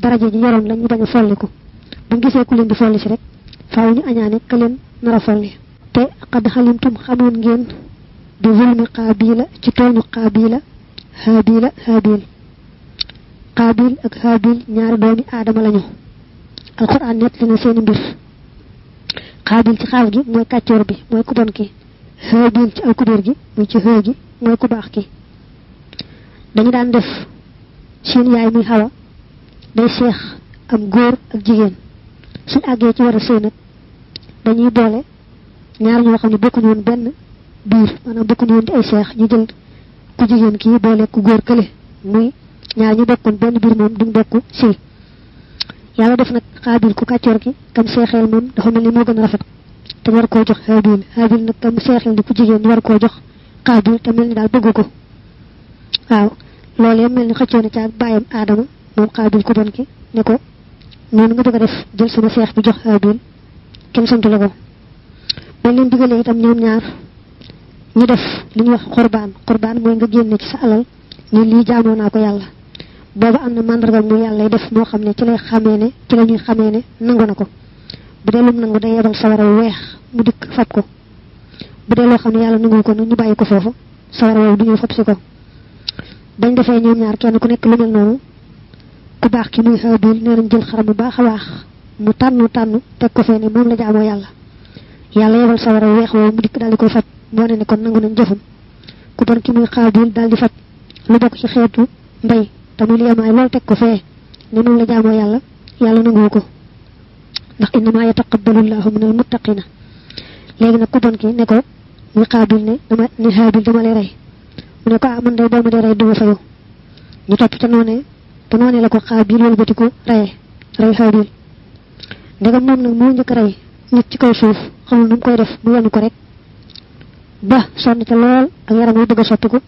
daraja ji yoroon la ñu bañ a folliku bu gisee ku leen di folli si rek faaw ñu añaane ka leen nara folli te qad xalimtum xamoon ngeen bi zulmi qaabila ci tooñu qaabila haabila haabil qaabil ak haabil ñaari doomi aadama lañu alquran net li na seeni mbir qaabil ci xaaf gi mooy kàccoor bi mooy ku bon ki haabil ci alkubéer gi muy ci xëy gi mooy ku baax ki dañu daan def seen yaay muy xawa day seex am góor ak jigéen. Suñ àggee ci war a sëy nag dañuy boole ñaar ñoo xam ne bokkuñu woon benn biir maanaam bokkuñu woon di ay seex ñu jël ku jigéen kii boole ku góor kële. Muy ñaar ñu bokkoon benn biir moom duñ bokk sëy. Yàlla def nag xaabil ku kàccoor ki kam seexeel moom dafa mel ni moo gën rafet te war koo jox xaabil. Xaabil nag kam seexeel di ku jigéen war koo jox xaabil te mel ni daal bëgg ko. Waaw loolu yëpp mel ni na caag bàyyam aadama moom xaabil ku bon ki ne ko noonu nga bëgg def jël sama seex bi jox xaabil kenn santu la bañ leen digalee itam ñoom ñaar ñu def li ñuy wax xurbaan xurbaan mooy nga génne ci sa alal ñu lii jaamoo naa ko yàlla. Booba am na mu yàlla def moo xam ci lay xamee ne ci la ñuy ne nangu na bu dee lum nangu day yebal sawara wu mu dikk fab ko. Bu dee loo xam ne nangu ko ñu sawara ko. Bañ ñoom ñaar kenn ku nekk lu mel ku baax ki muy xaabil nee nañ jël xaram bu baax a baax mu tànn tànn teg ko fee ne moom la jaamoo yàlla yàlla yebal sawara weex woowu mu dikk daal di koy fab moo ne ne kon nangu nañ jëfam ku bon ki muy xaabil daal di fab lu bokk ci xeetu mbay te muy liamaay loolu teg ko fee ne moom la jaamoo yàlla yàlla nanguwu ko ndax innama yataqabbalu llahu min almuttaqina léegi nag ku bon ki ne ko muy xaabil ne dama ne xaabil dama lay rey mu ne ko ah man day boo ma dee rey duma fayu ñu topp ca noonee te la ko xaabil wala bëti ko reye rey xaabil ndegam moom nag moo njëkk rey nit ci kaw suuf xamul nu mu koy def mu yenu ko rek. Ba sonn ca lool ak yaram wi bëgg a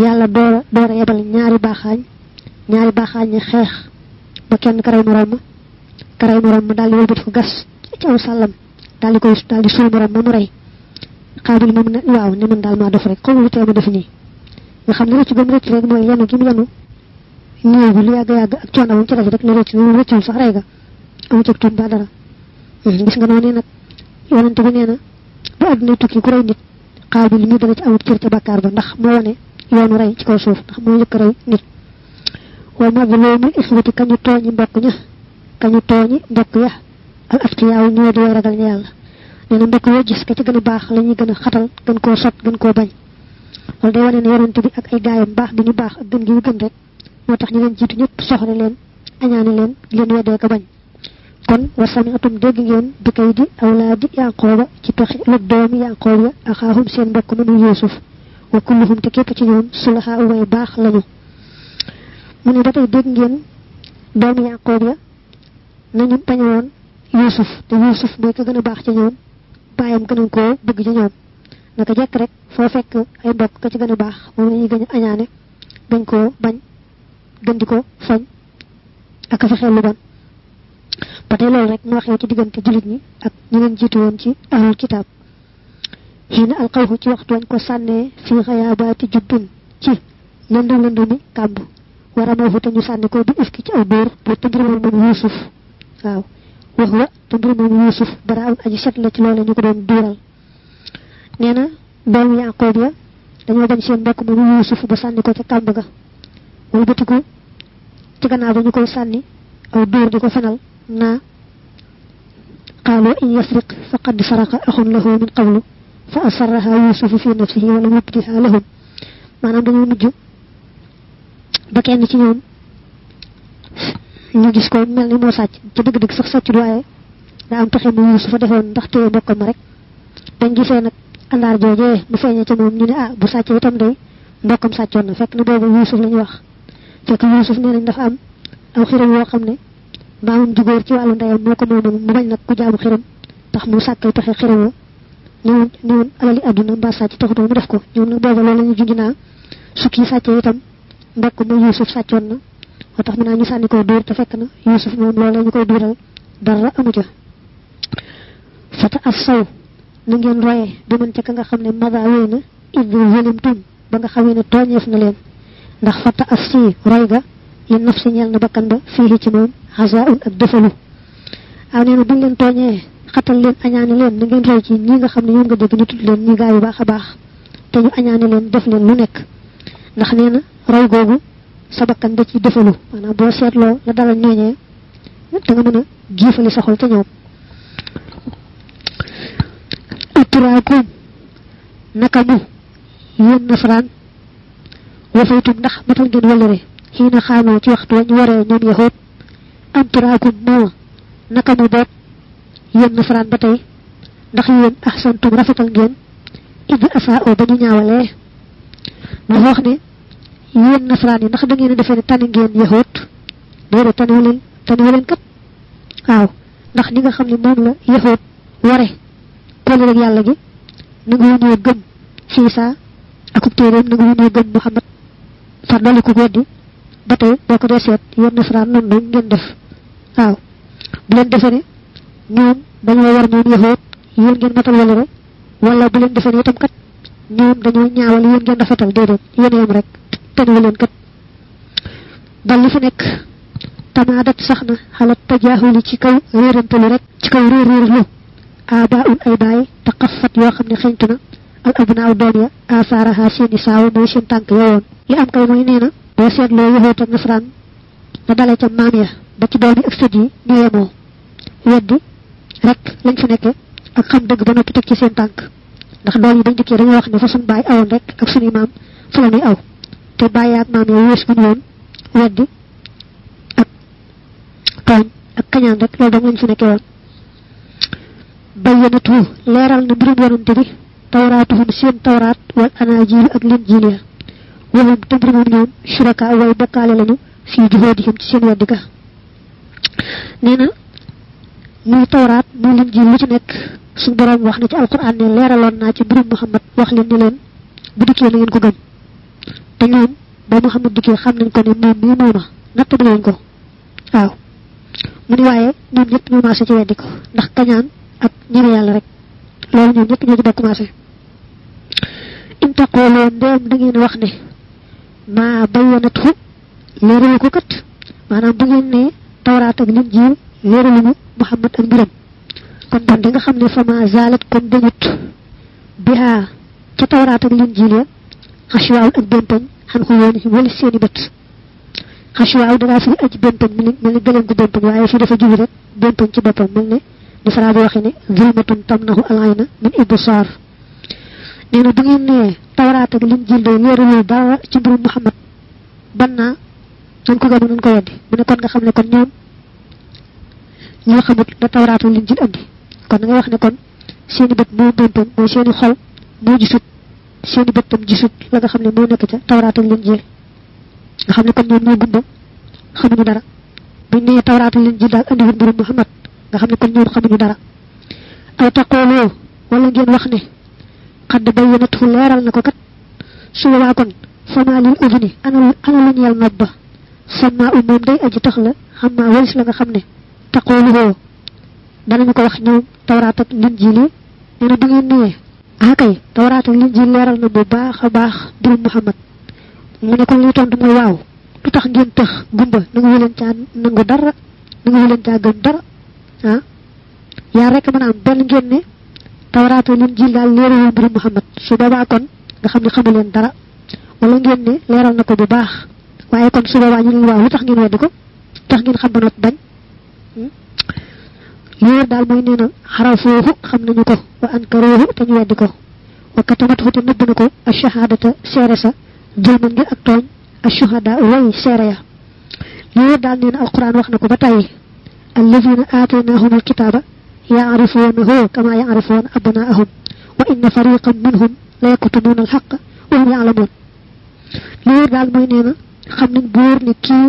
yàlla doora doora yebal ñaari baaxaañ ñaari baaxaañ ñi xeex ba kenn karay morom ma karay morom ma daal di wëlbati ko gas ci aw sàllam daal di koy daal di suul morom ma mu rey. Xaabil moom ne waaw ne man daal maa def rek xamul lu tee ma def nii. Nga xam ne rëcc ba mu rëcc rek mooy yenu gi mu yenu néew bi lu yàgg yàgg ak coono mu ci def rek la rëcc lu rëccul sax rey ga amu ci tuum ba dara gis nga noonu nag bi nee na bu àdduna tukki ku rey nit xaabil mi dana ci amut cër ca bàkkaar ba ndax moo wane yoonu rey ci kaw suuf ndax moo njëkk rey nit. Wa mazlumul ixwati kañu tooñi mbokk ña kañu tooñi mbokk ya. Al atqiyaaw ñoo di ragal ña yàlla. Nee na mbokk yoo gis ka ci gën a baax la ñuy gën a xatal gën koo sot gën koo bañ. Loolu day wane ne bi ak ay gaayam baax bi ñu baax ak gën gi ñu gën rek moo tax ñu leen jiitu ñëpp soxla leen añaane leen leen weddee ko bañ. Kon wa sami'tum dégg ngeen bi kay di awlaadi yaqooba ci pexe lëg doomi yaqoob ya axaahum seen mbokk ma muy yuusuf. Wa kulluhum te képp ci ñoom sulaha way baax lañu. Mu ne ba tey dégg ngeen doomi yaqoob ya nañu bañ woon yuusuf te yuusuf mooy ka gën a baax ci ñoom baayam gën a koo bëgg ci ñoom. Naka jekk rek foo fekk ay mbokk ka ci gën a baax moom lañuy gën a añaane gën koo bañ gën di ko fañ ak a fexeel lu bon. Ba tey loolu rek moo xew ci diggante jullit ñi ak ñi leen jiitu woon ci ahlul kitaab. Xiina alqawhu ci waxtu wañ ko sànnee fii xayaabaati jubbin ci lëndëm lëndëmi kàmb. War a moo te ñu sànni ko bi ifki ci aw dóor bu mbir moom yuusuf. Waaw. Wax wa mbir moom yuusuf bara am aji set la ci loole ñu ko doon duural. Nee na doomu yaqoob ya seen mbokk moom yuusuf ba sànni ko ca kàmb ga wala bëtiku ci gannaaw ba ñu koy sànni aw dóor di ko fenal naa yasriq faqad saraqa axun lahu min qablu fa asarraha yusufu fi nafsihi wala mubdiha lahum. Maanaam dañoo mujj ba kenn ci ñoom ñu gis ko mel ni moo sàcc te dëgg-dëgg sax sàcc waaye daa am pexe mu yusufa defoon ndax téye mbokkam rek. Dañ gisee nag àndaar joojee mu feeñee ca moom ñu ne ah bu sàccee itam day mbokkam sàccoon na fekk na boobu yusuf la ñu wax fekk yusuf nee nañ dafa am. Aw xiram yoo xam ne maamam jugóor ci wàllu ndeyam moo ko moomoon mu bañ nag ku jaamu xiram tax mu sàkkal pexe xiram wa ñëwoon ñëwoon alali àdduna mbaa sàcc taxutoon mu def ko ñoom nag booba loolu la ñu junj naa sukki sàccee itam mbokk ma yusuf sàccoon na. Moo tax mu naa ñu sànni ko dóor te fekk na. Yusuf moom loolee ñu koy duural dara amu ca fata as saw ngeen roye bi mën ca ka nga xam ne mada wéy na. Id zalimtum ba nga xamee ne tooñeef na leen ndax fata as si roy ga li nafsi ñel na bakkan ba fihi ci mom hazaun ak defalu. Aw neena buñ leen tooñee xatal leen añaane leen na ngeen roy ci ñi nga xam ne ñoom nga dégg ñu tudd leen ñi gaa yu baax a baax te ñu añaane leen def leen lu nekk. Ndax nee na roy googu sa bakkan da ci defalu. Maanaam boo seetloo la dalal ñooñee da nga mën a jiifali sa xol ca ñoom uturaakum naka mu yéen nasaraan wafaytum ndax matal ngeen wallare xiina xaamoo ci waxtu wañ waree ñoom yahut am turaakum moo naka mu boot yéen nasaraan ba tey ndax yéen ahsantum rafetal ngeen id asaa'u ba ñu ñaawalee mu wax ne yéen nasaraan yi ndax da ngeen defee ne tani ngeen yahut déedéet taniwu leen taniwu leen kat waaw ndax ni nga xam ne moom la yahut ware koole rek yàlla gi nangu ñoo gëm fiisa akub téeréem nangu ñoo gëm muhammad far dali ko weddi. Ba tey boo ko dee seet yéen nasaraan noonu ngeen def. Waaw. Bu leen defee ne ñoom dañoo war ñoom yahut yéen ngeen matal wala rek. Wala bu leen defee ne itam kat ñoom dañoo ñaawal yéen ngeen rafetal déedéet. Yéen yam rek. Taniwu leen kat. Dal li fi nekk. Tamaadat sax na. Xalat tajaahuli ci kaw réerantalu rek. Ci kaw réer réer lu aabaun ay baay taqaffat yoo xam ne xeñtu na al abnaaw doom ya asaaraha seeni saaw mooy seen tànk yowoon li am kay mooy nee na boo seetloo yahoot ak nasaraan da dalee ca maam ya ba ci doom yi ak sët yi ñu yemoo rek lañ fa nekke ak xam dëgg ba noppi teg ci seen tànk ndax doom yi bañ dikkee dañoo wax ne fa suñ baay awoon rek ak suñuy maam fa la aw te bàyyi ak maam ya wees guñ woon weddi ak tooñ ak kañaan rek loolu dong lañ fa nekke woon bayyanatu leeral na mbirum yonante bi tawraatuhum seen tawraat wal anaajilu ak linjiil ya mbir moom ñoom shuraka way bokkaale lañu fii juhoodihim ci seen weddi ga. Nee na muy tawraat muy lu ci nekk suñ borom wax na ci alquran ne ci muhammad wax leen ne leen bu dikkee na ngeen ko gëm. Te ñoom ba muhammad dikkee xam nañ ko ne moom mii mooma natt bi leen ko. Waaw. Mu ni waaye ñoom ñëpp ñu maase ci ndax kañaan ak ñeme yàlla rek loolu ñoom ñëpp ñoo ci bokk maase in taqooloo ndeem da ngeen wax ne maa bayyanatu leeralu ko kat maanaam bu ngeen ne tawraat ak linjiil leeraluñu muhammad ak mbiram kon bon da nga xam ne fa ma zalat kon dañut bihaa ca tawraat ak linjiil ya xaswaawul ak bémpañ xan ko yoon wala seeni bët xaswaaw dangaa fi aj bémpañ mel ni gëleem gu bémpañ waaye fi dafa jugi rek bémpañ ci boppam mel ne ni fara bi waxe zulmatun tamnahu alayna min ibsar. Neena bu ngeen ne tawrat ak lim jilde leerul dara ci mbirum muhammad. Banna dañ ko gëmu nañ ko weddi mu ne kon nga xam ne kon ñoom ñoo xamut da tawrat lim jil andi kon nga wax ne kon seeni bët mo bémpañ mooy seeni xol mo gisut seeni bët tam gisut la nga xam ne mo nekk ca tawrat ak lim nga xam ne kon ñoom ñoo gumba xamuñu dara. Buñ ne tawrat lim jil andi mbirum muhammad nga xam ne kon ñoom xamuñu dara. Aw taqooloo wala ngeen wax ne xadd bayyanatu leeral na ko kat. Su boobaa kon fama lil udni ana ana lu ñeel nopp ba. Sama u moom day aji tax la xam naa walis la nga xam ne taqooluhoo danañu ko wax ñoom tawraat ak linjiil yi. Nee na bu ngeen nee ah kay tawraat ak linjiil leeral na bu baax a baax mbirum muhammad. Mu ne kon li tontu mooy waaw tax ngeen tëx gumba nangu leen caa nangu dara nangu leen caa gëm dara ah yaa rek mën a am benn ngeen ne tawraatu lim jil daal leeral mbirum muhammad su boobaa kon nga xam ne xamu leen dara wala ngeen ne leeral na ko bu baax waaye kon su boobaa ñu leen waaw lu tax ngeen weddi ko tax ngeen xam ba not bañ leer daal mooy nee na xarafoohu xam nañu ko wa ankaruhu te ñu weddi ko wa katamatuhu te nëbb na ko a shahadata seere sa jëlman ngir ak tooñ a shuhada way seere ya leer daal nee na alquran wax na ko ba tàyyi الذين آتيناهم الكتاب يعرفونه كما يعرفون أبناءهم وإن فريقا منهم لا يكتبون الحق وهم يعلمون. لير قال موي نينا؟ خامن بور ني كي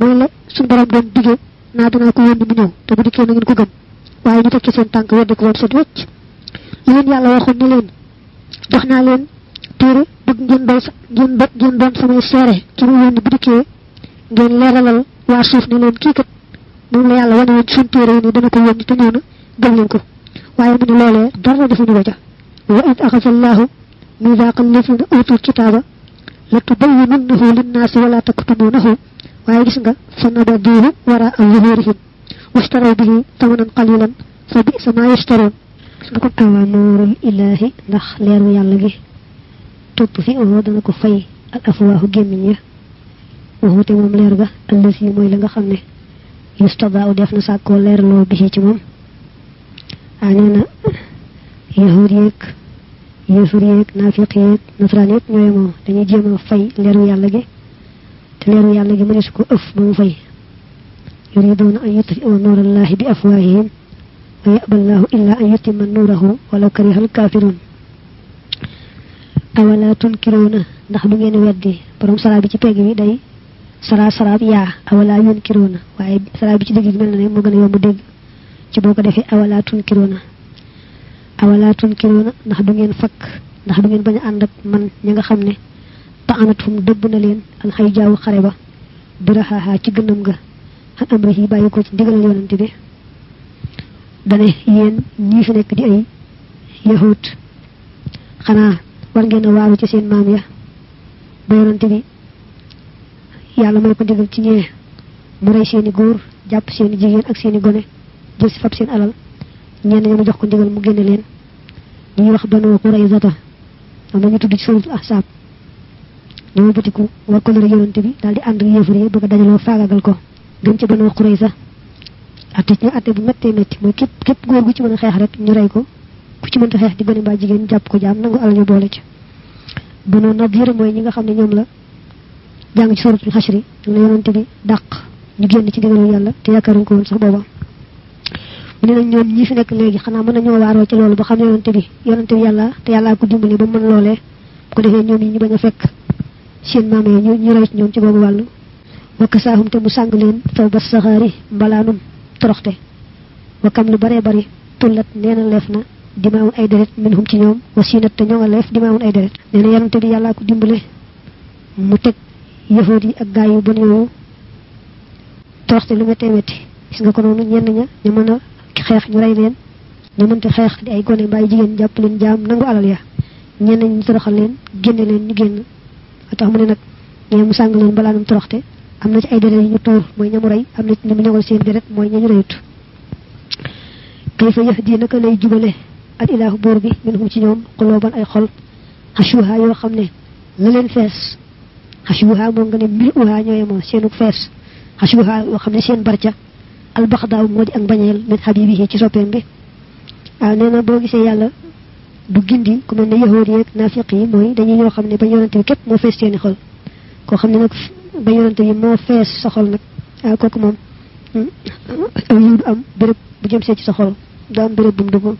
موي لا سون بروم دون ديجي نا دنا كو يوندي مي نيو تو بودي كي نين كو گم. واي ني تكي سين تانك ود ويت لين يالا واخو ني لين. دخنا لين تير بوك نين دوس كي نين بودي كي نين ليرالال وا كي كات moom la yàlla wane woon sun téere ni dana ko yónni te ñëw na gëm leen ko waaye mu ne loolee dara defuñu ko ca wa id axasa allahu mithaqa alladina utul kitaba la tubayyinunnahu linnaasi wala taktumunahu waaye gis nga fa nabaduhu wara zuhurihim washtaraw bihi tamanan qalilan fa bi'sa ma yashtarun gis nga ko awa nuurul ilahi ndax leeru yàlla gi topp fi oo dana ko fay al afwaahu gémmiñ ya waxute moom leer ga allasi mooy la nga xam ne يستضع ديفنا ساكو لير لو بيه تي موم انينا يهوديك يهوديك نافقيك نصرانيك نيومو داني جيما فاي ليرو يالا جي تي ليرو يالا جي مريسو كو أف بو فاي. يريدون أن يطفئوا نور الله بأفواههم. ويأبى الله إلا أن يتم نوره ولو كره الكافرون. أولا تنكرون. نخبو نين ويدي بروم سلابي تي بيغي داي sara saraab yaa awala yunkiruuna waaye sara bi ci dégg mel na ne moo gën a yomb dégg ci boo ko defee awala tunkiruuna awala tunkiruuna ndax du ngeen fakk ndax du ngeen bañ ànd ak man ñi nga xam ne taanat fum dëbb na leen al xay jaawu xare ba biraxaaxaa ci gënam nga xan am ko ci ndigalal yonante bi dane yéen ñii fi nekk di ay yahut xanaa war ngeen a waaru ci seen maam ya ba yàlla may ko ndigal ci ñee. Mu rey seeni góor jàpp seeni jigéen ak seeni gone jël si fab seen alal. Ñenn ña mu jox ko ndigal mu génne leen. Ñuy wax banoo Qurayzata am na ñu tudd ci suratul ahsaab ñoo batiku war ko lëre yonante bi daal di ànd ak yéefar yi bëgg a dajaloo ko. Dem ci banoo Qurayza. Atte ñu atte bu méttee métti mooy képp képp góor gu ci mën a xeex rek ñu rey ko. Ku ci mënta xeex di gone mbaa jigéen jàpp ko jaam nangu alal ñu boole ci. Banoo Nadir mooy ñi nga xam ne ñoom la jàng ci suratul xashri ñu la yonante bi dàq ñu génn ci digalu yàlla te yaakaaruñ ko woon sax booba. Mu ne ñoom ñi fi nekk léegi xanaa mën nañoo waaroo ci loolu ba xam yonante bi yonante bi yàlla te yàllaa ko dimbali ba mën loolee. Bu ko defee ñoom yi ñu bañ a fekk seen maam yi ñu ñu ñoom ci boobu wàllu wakk saahum te mu sàng leen taw ba saxaari mbalaanum toroxte. Wakam lu baree bari tullat nee na leef na dimaawun ay deret minhum ci ñoom wasinat te ñoo nga leef dimaawun ay deret. Nee na yonante bi yàllaa ko dimbale mu teg yëfoot yi ak gaay yu bon yooyu. Toroxte lu méttee métti gis nga ko noonu ñenn ña ñu mën a xeex ñu rey leen. Ñu mënta xeex di ay gone mbaa jigéen jàpp leen jaam nangu alal ya. Ñenn ñu toroxal leen génne leen ñu génn. Tax mu ne nag ñee mu sàng leen balaa num toroxte. Am na ci ay deret ñu tuur mooy ñamu rey. Am na ci ñu ñogal seen deret mooy ñañu reyut. Kayfa yahdi naka lay jubale? Al ilahu minhum ci ñoom xulooban ay xol. Xasuha yoo xam ne la leen fees xasuha moo nga ne mil uha ñooye moo seenu fees xasuha yoo xam ne seen barca albaxdaaw moo di ak mbañeel min xabibihi ci soppeem bi waaw nee na boo gisee yàlla du gindi ku mel ne yahood yeeg naafiq yi mooy dañuy ñoo xam ne ba yonante bi képp moo fees seeni xol koo xam ne nag ba yonante bi moo fees sa xol nag waaw kooku moom aw yiw du am béréb bu jëm see ci sa xol du am béréb bu mu dugg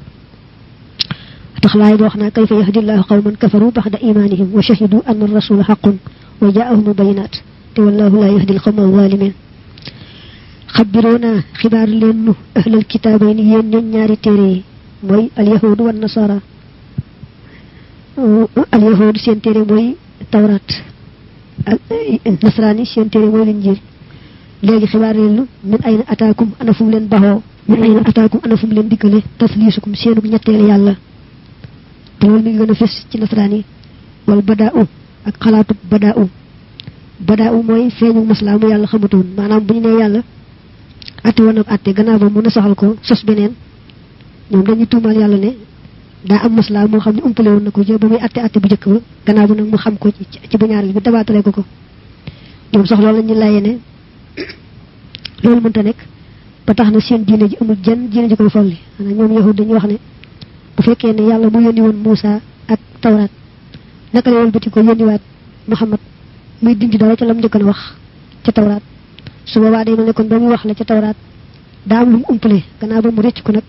tax laay di wax naa kayfa yahdillahu qawman kafaru baxda imanihim wa shahidu anna rasula xaqun wa jaahum bayinat te wallahu la yahdi alqawma alzalimin xabiroona xibaar leen nu ahlal kitaabay ni yéen ñoom ñaari téere yi mooy alyahudu wa nasara alyahudu seen téere mooy tawrat nasaraani seen téere mooy linjiil léegi xibaar leen nu min ayna ataakum ana fu mu leen baxoo min ayna ataakum ana fu mu leen dikkale tasliisukum seenug ñetteel yàlla te loolu mi ngi gën a fes ci nasaraan yi wal badaa u ak xalaatub badaa u badaa u mooy feeñu maslaa mu yàlla xamatoon maanaam bu ñu nee yàlla atte woon ak atte gannaaw ba mun a saxal ko sos beneen ñoom dañuy tuumaal yàlla ne daa am maslaa moo xam ne umpale woon na ko muy atte atte bu njëkk ba gannaaw ba mu xam ko ci bu ñaareel bi dabaatale ko ko. Ñoom sax loolu la ñu laye ne loolu mënta nekk ba tax na seen diine ji amul jenn diine ji koy folli. Maanaam ñoom yahud dañuy wax ne bu fekkee ne yàlla mu yónni woon Moussa ak tawraat naka la wëlbati ko yónniwaat Muhammad muy dindi dara ca lam njëkkoon wax ca tawraat. Su boobaa day mel ne kon ba muy wax la ca tawraat daa am lu mu umpale. Gannaaw ba mu rëcc ko nag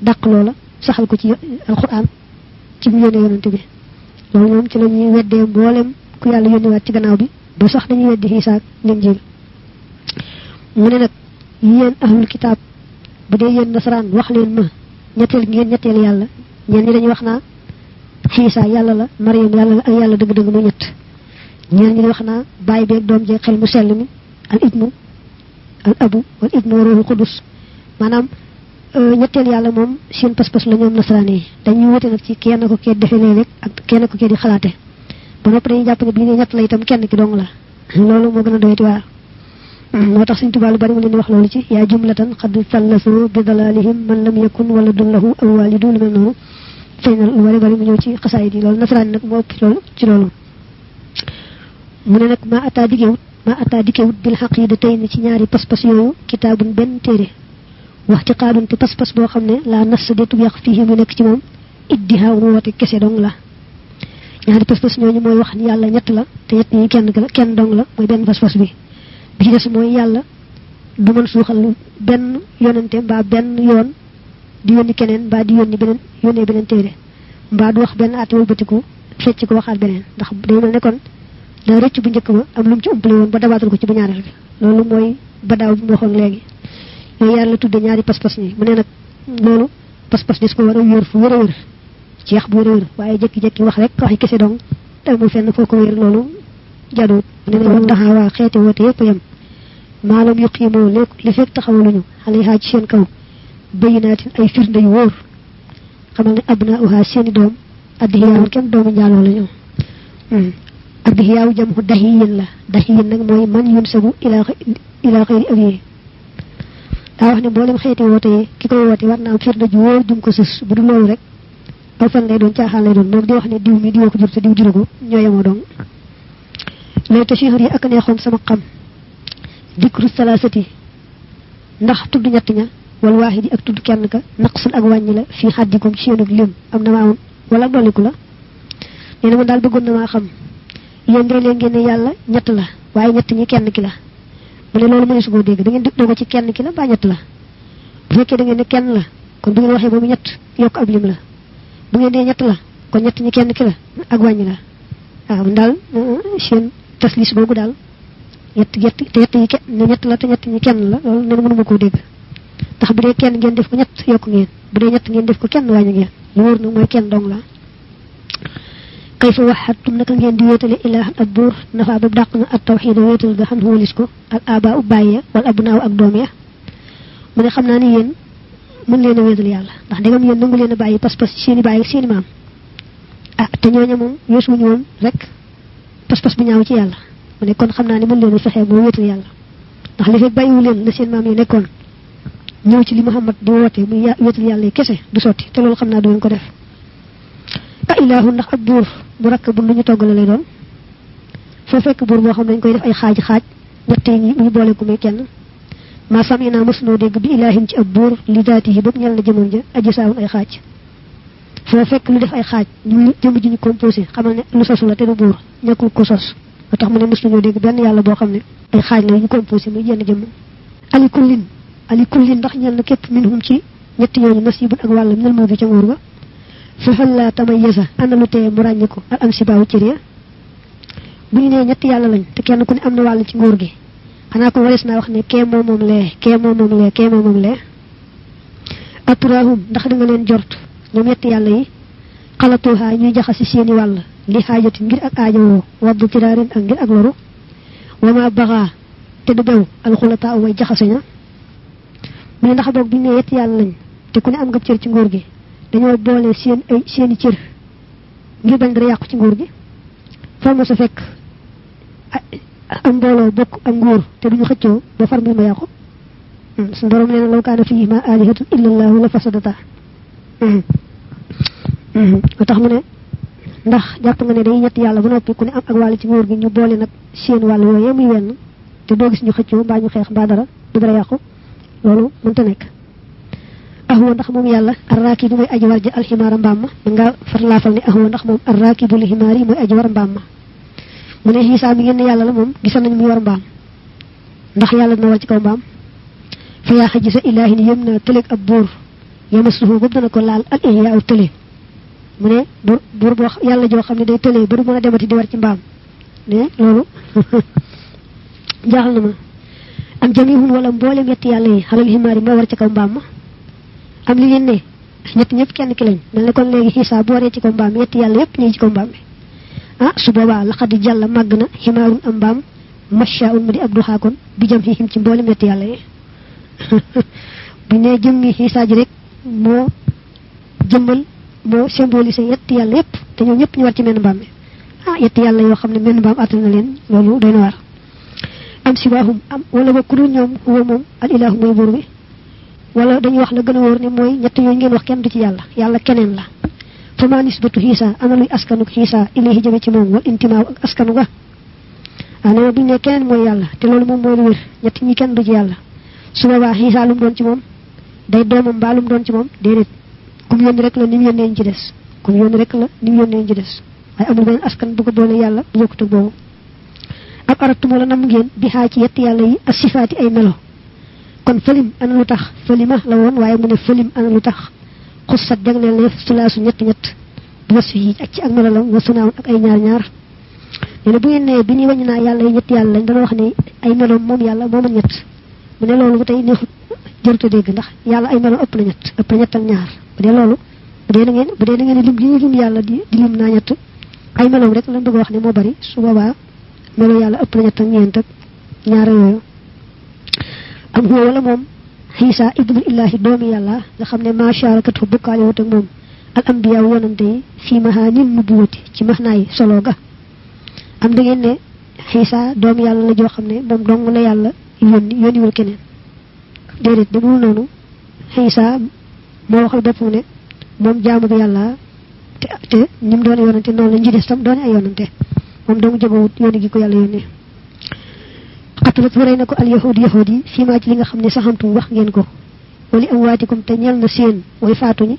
dàq loola saxal ko ci alxuraan ci mu yónnee yonante bi. Loolu moom ci la ñuy weddee ku yàlla yónniwaat ci gannaaw bi ba sax dañuy weddi xiisaak linjiil mu ne nag yéen ahlul kitaab bu dee yéen nasaraan wax leen ma ñetteel ngeen ñetteel yàlla ñeen ñi dañuy wax naa xiisa yàlla la mariam yàlla la ak yàlla dëgg-dëgg mu ñett. Ñeen ñi wax naa bàyyi beeg doom jeeg xel mu sell mi al ibnu al abu wal ibnu wa ruuxul qudus. Maanaam ñetteel yàlla moom seen pas-pas la ñoom nasaraan yi. Dañuy wute nag ci kenn ko kee defee léeg ak kenn ko kee di xalaate. Ba noppi dañuy jàpp ne bii ne ñett la itam kenn ki dong la. Loolu moo gën a doyti waar moo tax suñ tubaab lu bari mu leen wax loolu ci yaa jumlatan xad sallasu bi dalalihim man lam yakun waladun lahu aw walidu lu mel noonu feeñ na lu bari bari mu ñëw ci xasaayid yi loolu nasaraan nag moo ëpp ci loolu mu ne nag ma ataa diggewut ma ataa diggewut bil xaqidatayni ci ñaari pas-pas yooyu kitaabun benn téere waxti qaadun te pas-pas boo xam ne laa nas deetub yàq fii mu nekk ci moom iddihaa mu woote kese dong la. Ñaari pas-pas ñooñu mooy wax ni yàlla ñett la te ñett ñi kenn kenn dong la mooy benn pas-pas bi. Bi ci des mooy yàlla du mën suuxal benn yonante mbaa benn yoon di yónni keneen mbaa di yónni beneen yónnee beneen téere mbaa du wax benn àtte wëlbatiku fecc ko waxaat beneen ndax day mel ne kon da rëcc bu njëkk ba am lu mu ci umpale woon ba dabaatal ko ci bu ñaareel bi loolu mooy badaaw bi mu waxoon léegi yooyu yàlla tudde ñaari pas-pas ñi mu ne nag loolu pas-pas des ko war a wér fu wér a wér ci yax bu wér a wér waaye jékki-jékki wax rek waxi kese dong amul fenn foo ko wér loolu jadoot mu ne woon taxaa waa xeeti woote yépp yam maalam yu xiimoo léeg li fekk taxawaluñu xale yi ci seen kaw bayinaatin ay firnde yu wóor xamal ne abna uha seeni doom addihiyaaw kenn doomu njaaloo la ñu addihiyaaw jam ko dahiyin la dahiyin nag mooy man yun sabu ila ila xëyri ab yi daa wax ne mboolem xeeti woote yi ki koy woote war naa am firnde ju wóor jum ko sus bu du loolu rek aw fan lay doon caaxaan lay doon moom di wax ne diw mi diwoo ko jur te diw juru ko ñoo yemoo dong léegi te chihar yi ak neexoon sama xam dikru salaasati ndax tudd ñett ña wal waahidi ak tudd kenn ka naqsul ak wàññi la fii xaddikum ci yéenug lim am na maa wala dolliku la. Nee na man daal maa xam yéen day leen ngeen ne yàlla ñett la waaye ñett ñi kenn ki la. Mu ne loolu mënees koo dégg da ngeen dogo ci kenn ki la ba ñett la? Bu fekkee da ngeen ne kenn la kon bu ngeen waxee ba mu ñett yokk ab lim la. Bu ngeen nee ñett la kon ñett ñi kenn ki la ak wàññi la. Waaw daal seen taslis boobu daal ñett ñett te ñett yi ñett la te ñett ñi kenn la loolu nee na mënuma koo ndax bu dee kenn ngeen def ko ñett yokk ngeen bu dee ñett ngeen def ko kenn wàññi ngeen lu wóor nag mooy kenn dong la kayfa waxatum naka ngeen di wéetale ilaahan ab buur nafa ba dàq na at tawxiida wéetal ga xam walis ko al aba u bàyyi wala abnaaw ak doom ya mu ne xam naa ni yéen mën leen a wéetal yàlla ndax ndegam yéen nangu leen a bàyyi pas-pas ci seen i bàyyi ak seen i maam ah te ñooña moom weesuñu woon rek pas-pas bu ñaaw ci yàlla mu ne kon xam naa ni mën leen a fexee moo wéetal yàlla ndax li fekk bàyyiwu leen na seen maam yi nekkoon ñëw ci li Muhammad di woote muy wéetal yàlla yi kese du sotti te loolu xam naa ngeen ko def. A ilaahu ndax ab buur bu rakk bu ñu toggale lay doon. Foo fekk buur boo xam ne dañ koy def ay xaaj xaaj ñett yi ñu boole ko muy kenn. Maa sam inaa mësunoo dégg bi ilaahin ci li bopp ñel na ja aji ay xaaj. Foo fekk lu def ay xaaj ñu jëm ji ñu composé xamal ne lu sosu la te du buur ñàkkul ko sos. Tax mu ne mësuñoo dégg benn yàlla boo xam ne ay xaaj la ñu composé muy jëmm. Ali kullin ali kullin ndax ñel na képp minhum ci ñetti ñooñu nasibun ak wàllam nel moo bi ca nguur ga fafal la tamayyaza ana lu tee mu ràññi ko al am si baawu cër ya bu ñu nee ñetti yàlla lañ te kenn ku ne am na wàll ci nguur gi xanaa ko warees naa wax ne kee moom moom lee kee moom moom lee kee moom moom lee aturahum ndax da nga leen jort ñoom ñetti yàlla yi xalatuha ñuy jaxasi seeni wàll li xaajati ngir ak aajowoo waddu tiraarin ak ngir ak loru wama baxaa te du bew alxulataa way jaxase mu ndax boog bu ñetti yàlla lañ te ku ne am nga cër ci nguur gi. Dañoo boole seen ay seeni cër ngir bañ dara yàqu ci nguur gi. Far ma sa fekk am mbooloo bokk am nguur te duñu xëccoo ba far mbir ma yàqu. Suñu borom nee law kaana fii ma alihatun illa allahu la fasadata moo tax mu ne ndax jàpp nga ne day ñett yàlla ba noppi ku ne am ak wàll ci nguur gi ñu boole nag seen wàll yooyee muy wenn te doo gis ñu xëccoo mbaa ñu xeex mbaa dara du dara yàqu loolu mënta nekk. Ahwa ndax moom yàlla arraaki bu mooy aji war ja alximaara mbaam ma. Ne ahwa ndax moom arraaki bu li ximaar yi mooy aji war mbaam ma. Mu mi ngeen ne yàlla la moom gisoon nañu muy war mbaam. Ndax yàlla dina war ci kaw mbaam. Fa yaa xaji sa ilaahi ni yëm naa tëleeg ab buur. Yamasuhu boobu dana ko laal al ihya aw mu ne buur buur boo yàlla joo xam ne day tëlee ba du mën a demati di war ci mbaam. Ne loolu jaaxal na ma am jamihun wala mboolem yetti yàlla yi xalal ximaar yi moo war ci kaw mbaam ma am li ne ñett ñëpp kenn ki lañ ne kon léegi xiisa bu waree ci kaw mbaam yetti yàlla yëpp ñi ci kaw mbaam mi ah su boobaa laqad jàlla màgg na. Ximaarun am mbaam mashaun ma di ab duxaakoon bi jëm xixim ci mboolem yetti yàlla yi bu ne jëmmi xiisa ji rek moo jëmmal moo symbolisé yetti yàlla yëpp te ñoom ñëpp ñu war ci mi ah yetti yàlla yoo xam ne menn mbaam àttal na leen loolu doy na war am siwaahum am wala ba ku dul ñoom huwa moom al ilahu mooy buur bi. Wala dañuy wax la gën a wóor ne mooy ñett yooyu ngeen wax kenn du ci yàlla yàlla keneen la. Fa ma nisbatu xiisa ana luy askanu xiisa ilayhi jëme ci moom wal intimaaw ak askanu ga. Nee buñ ne keneen mooy yàlla te loolu moom mooy lu wér ñett ñi kenn du ci yàlla. Su lu doon ci moom day doomam mbaa lu doon ci moom déedéet. Kum yónni rek la ni mu yónnee ci des. Kum yónni rek la ni mu ci des. Waaye amul benn askan bu ko boole yàlla bu yokkut ak boobu ab aratu mo la nam ngeen bi xaa ci yett yàlla yi as sifaati ay melo. Kon falim ana lu tax? Falima la woon waaye mu ne falim ana lu tax? Xussat jagleel ne sulaasu ñett ñett bi was yi ak ci ak melalam wa sunaaw ak ay ñaar ñaar ne bu ngeen ne bi wàññi naa yàlla yi ñett yàlla lañ dana wax ne ay meloom moom yàlla moom ñett. Mu ne loolu ba tey neexut jërte dégg ndax yàlla ay meloom ëpp na ñett ëpp na ak ñaar. Bu dee loolu bu dee na ngeen bu dee na ngeen lim gi ñu lim yàlla di di lim naa ñett ay meloom rek lañ bëgg wax ne moo bari. Su boobaa melo yàlla ëpp na ñett ak ñeent ak ñaar yooyu am huwa wala moom xiisa ibnu illahi doomi yàlla nga xam ne macharakatu bukkaale wut ak moom al ambiya yonante yi fi mahanin nubuwati ci maxnaay solo ga am da ngeen ne xiisa doomi yàlla la joo xam ne moom dong la yàlla yónni yónniwul keneen déedéet demul noonu xiisa moo waxal boppam ne moom jaamu bi yàlla te te ñim doon yonante noonu la njides tam doon ay yonante moom dong jëmawut yónni gi ko yàlla yónni xatalat waray ko al yahud yahud yi fii maa ci li nga xam ne saxamtum wax ngeen ko wali am waatikum te ñel na seen way faatuñi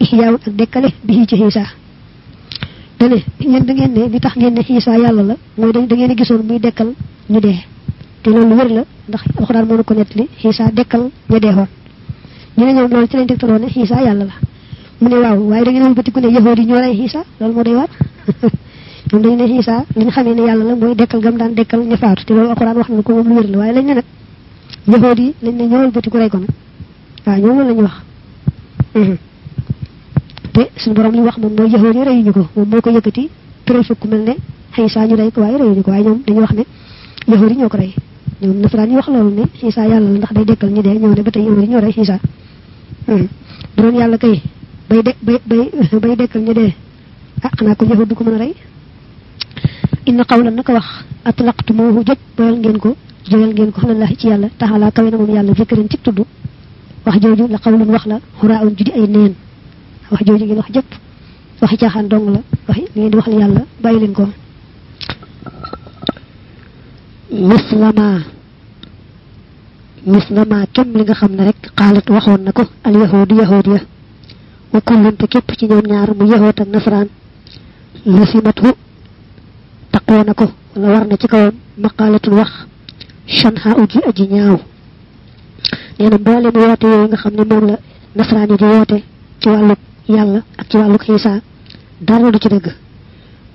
ihyaawun ak dekkale bi ci xiisa dane yéen da ngeen ne li tax ngeen ne xiisa yàlla la mooy da ngeen gisoon muy dekkal ñu dee te loolu wér la ndax alxuraan moo ko nettali xiisa dekkal ñu deexoon ñu ne ñoom loolu ci lañ tegtaloo ne xiisa yàlla la mu ne waaw waaye da ngeen wëlbatiku ne yahud yi ñoo rey xiisa loolu moo day waar ñoom dañu ne xiisa li ñu xamee ne yàlla la mooy dekkal gam daan dekkal ñu faatu te loolu alxuraan wax na ko moom lu wér la waaye lañ ne nag yahud yi lañ ne ñoo wëlbatiku rey ko nag waaw ñoom loolu la ñu wax te suñu borom li wax moom mooy yahud yi reyuñu ko moom moo ko yëkkati tëral fa ku mel ne xiisa ñu rey ko waaye reyuñu ko waaye ñoom dañuy wax ne yahud yi ñoo ko rey ñoom nasaraan ñu wax loolu ne xiisa yàlla la ndax day dekkal ñu dee ñoo ne ba tey yahud yi ñoo rey xiisa bu doon yàlla kay bay de bay bay bay dekkal ñu dee ah xanaa ko yahud du ko mën a rey inna qawlan naka wax atlaqtumuhu joj boyal ngeen ko joyal ngeen ko xalallahi ci yàlla taxala kawe na moom yàlla ci tudd. Wax jooju la qawlun wax la xuraawun judi ay neen. Wax jooju ngeen wax jëpp waxi caaxaan dong la waxi li ngeen di wax yàlla bàyyi ko. Mislama mislama kem li nga xam ne rek xaalat waxoon na ko al yahudu yahud ya. Wa kullun te ci ñoom ñaar mu ak taqoo na ko wala war na ci kawam maqaalatul wax shanha uji aji ñaaw nee na mboolem woote yooyu nga xam ne moom la nasaraan yi di woote ci wàlluk yàlla ak ci wàlluk xiisa dara du ci dëgg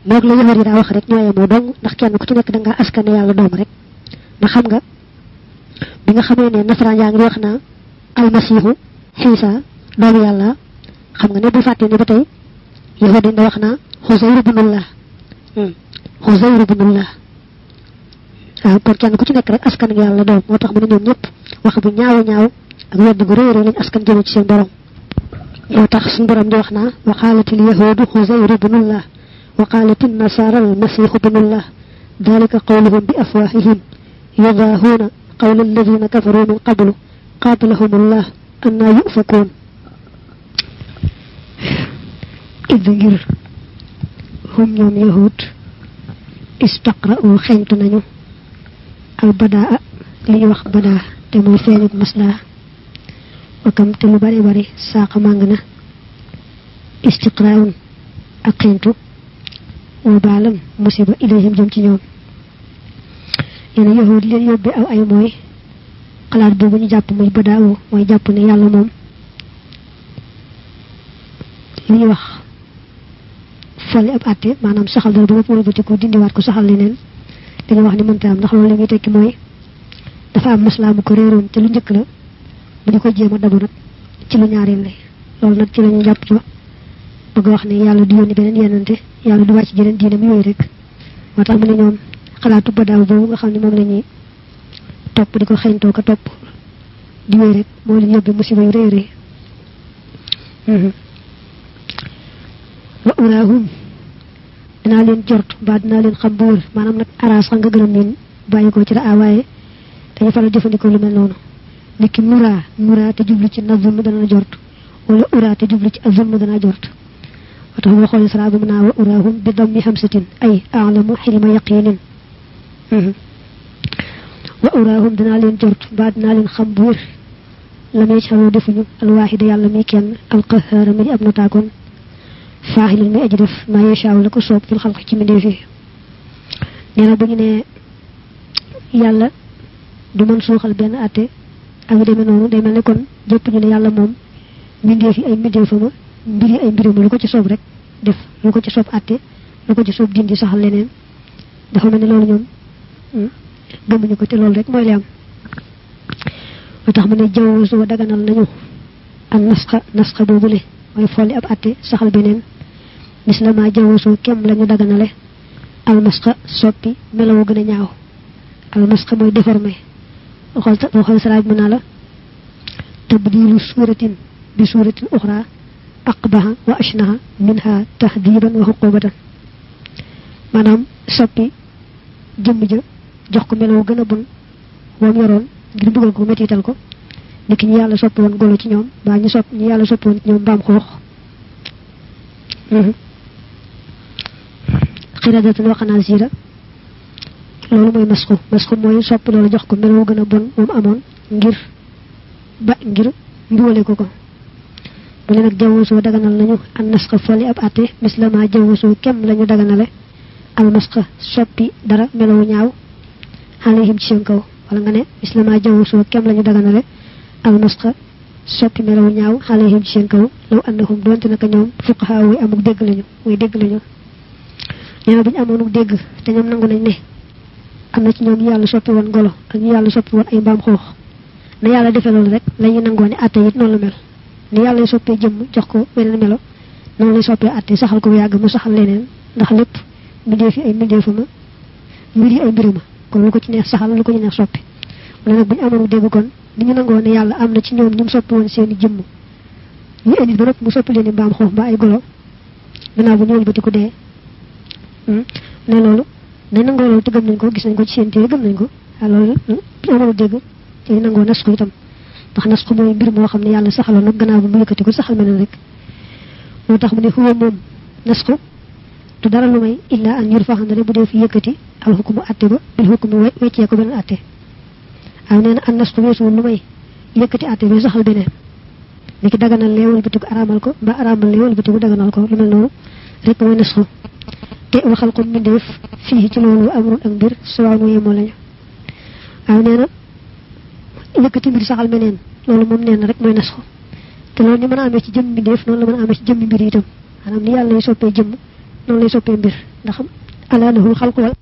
moog la yi daa wax rek ñooye moo dong. Ndax kenn ku ci nekk da ngaa askane yàlla doom rek. Ndax xam nga bi nga xamee ne nasaraan yaa ngi wax naa almasihu xiisa doomu yàlla xam nga ne bu ba tey yahud yi da wax naa xusayru bunullah xusayru bunullah waaw kon kenn ku ci nekk rek askan nga yàlla doom moo tax mu ne ñoom ñëpp wax bu ñaaw ñaaw ak wedd gu réy réy lañ askan jëme ci seen borom. Moo tax suñu borom di wax naa wa qaalatil yahudu xusayru bunullah wa qaalatil nasara almasihu bunullah dalika qawluhum bi afwahihim yudaahuna qawla alladina kafaru min qablu qaatalahum allah anna yufakuun id ngir hum ñoom yahud istaqra'u xeñtu nañu al badaa li ñu wax badaa te muy feeñuk maslaa wakam te lu bari bari saaqa màng na istiqraawun ak xeñtu wa baalam musiba ilayhim jëm ci ñoom yene yahud leen yóbbe aw ay mooy xalaat boobu ñu jàpp muy mooy jàpp ne yàlla moom folli ab àtte maanaam saxal dara ba nga wëlbati ko dindiwaat ko saxal leneen li nga wax ni mënta am ndax loolu li muy tekki mooy dafa am maslaamu ko réeroon te lu njëkk la bu ko jéem a dabu nag ci lu ñaareel lay loolu nag ci la ñuy jàpp ba bëgg wax ne yàlla du yónni beneen yenante yàlla du wàcc jeneen diine mi yooyu rek. Moo tax mu ñoom xalaatu ba daaw boobu nga xam ne moom la ñuy topp di ko xeñtoo ko topp di wéy rek moo leen yóbbi musiba yu rëy rëy. Wa ulaahum dinaa leen jort mbaa dinaa leen xam bu wër maanaam nag araas nga a miin bàyyi ko ci raa waaye dañu faral jëfandikoo lu mel noonu niki nura nura te jublu ci nazum dana jort wala ura te jublu ci azum dana jort watax nga xool sara bu naa wa urahum bi dammi hamsatin ay a'lamu hilma yaqinin wa urahum dana leen jort ba dana leen xam bu wér lam yajhalu defuñu alwaahida yàlla mi kenn alqahara mi ab notaakoon faahilul mi aji def ma yashaaw la ko soob fil xalq ci mbindeef yi. Nee bu ne yàlla du mën suuxal benn atte ak yu demee day mel ne kon jëpp ñu ne yàlla moom mbindeef yi ay mbindeefama mbir yi ay mbirama lu ko ci soob rek def lu ko ci soob atte lu ko ci soob dindi saxal leneen. Dafa mel ne loolu ñoom gëmuñu ko te loolu rek mooy li am. Tax mu ne daganal nañu an nasxa nasxa boobule mooy folli ab atte saxal beneen mislama jaww soo kem lañu daganale almasxa soppi melawu gën a ñaaw almasxa mooy déformé waxal waxal saraaj mu naa la tabdilu suuratin bi suuratin uxra aqbaha wa ashnaha minha tahdiban wa xuqubatan maanaam soppi jëmm ja jox ko melawu gën a bon wam yoroon ngir bëggal ko mettital ko niki ñu yàlla soppi woon golo ci ñoom ba ñu sopp ñu yàlla soppi woon ci ñoom mbaam xoox xiradatan wa xanaasira loolu mooy masxu masxu mooy soppi loolu jox ko melawu gën a bon moom amoon ngir. Ba ngir mbuwale ko ko mu ne nag jawwasoo daganal nañu an foli ab atte mislama kem lañu daganale. Al masxa soppi dara melawu ñaaw alayhim ci wala nga ne islama jawwasoo kem lañu daganale. Al masxa soppi melawu ñaaw alayhim ci seen law annahum donte naka ñoom fuqahaa way amuk dégg lañu way dégg lañu ñoo buñ amoonuk dégg te ñoom nangu nañ ne am na ci ñoom ñu yàlla soppi woon golo ak ñu yàlla soppi woon ay mbaam xoox. Na yàlla defee loolu rek la ñu nangoo ne atte it noonu la mel. Ni yàlla soppee jëmm jox ko beneen melo noonu lay soppee atte saxal ko bu yàgg mu saxal leneen ndax lépp mbindeef yi ay mbindeefa ma mbir yi ay mbirama kon lu ko ci neex saxal lu ko ci neex soppi. Mu ne nag bu ñu amoon dégg kon ni ñu nangoo ne yàlla am na ci ñoom ñu mu soppi woon seen i jëmm. Ñu indi ba noppi mu soppi leen mbaam xoox mbaa ay golo gannaaw bu ñu wëlbati ko dee ne loolu dañ nangoo loolu te gëm nañ ko gis nañ ko ci seen téere gëm nañ ko loolu amoon dégg te nangoo nas ko itam ndax nas ko mooy mbir moo xam ne yàlla saxaloon nag gannaaw bu mu yëkkati ko saxal meneen rek moo tax mu ne xuwa moom nas ko du dara lu may illa an yur faxam ne bu dee fi yëkkati al xukumu atte ba bil xukumi weccee ko beneen atte waaw nee na an nas ko weesuwul lu may yëkkati atte ba saxal beneen ni ki daganal lee wëlbatiku araamal ko mbaa araamal lee wëlbatiku daganal ko lu mel noonu rek mooy nas ko te waxal ko mbindeef fii ci loolu amul ak mbir suwaaw mu yemoo lañu waaw nee na yëkkati mbir saxal meneen loolu moom nee na rek mooy nas ko te loolu ni mën a amee ci jëmm mbindeef noonu la mën a amee ci jëmmi mbir itam maanaam ni yàlla lay soppee jëmm noonu lay soppee mbir ndax ala lahul xalqu wal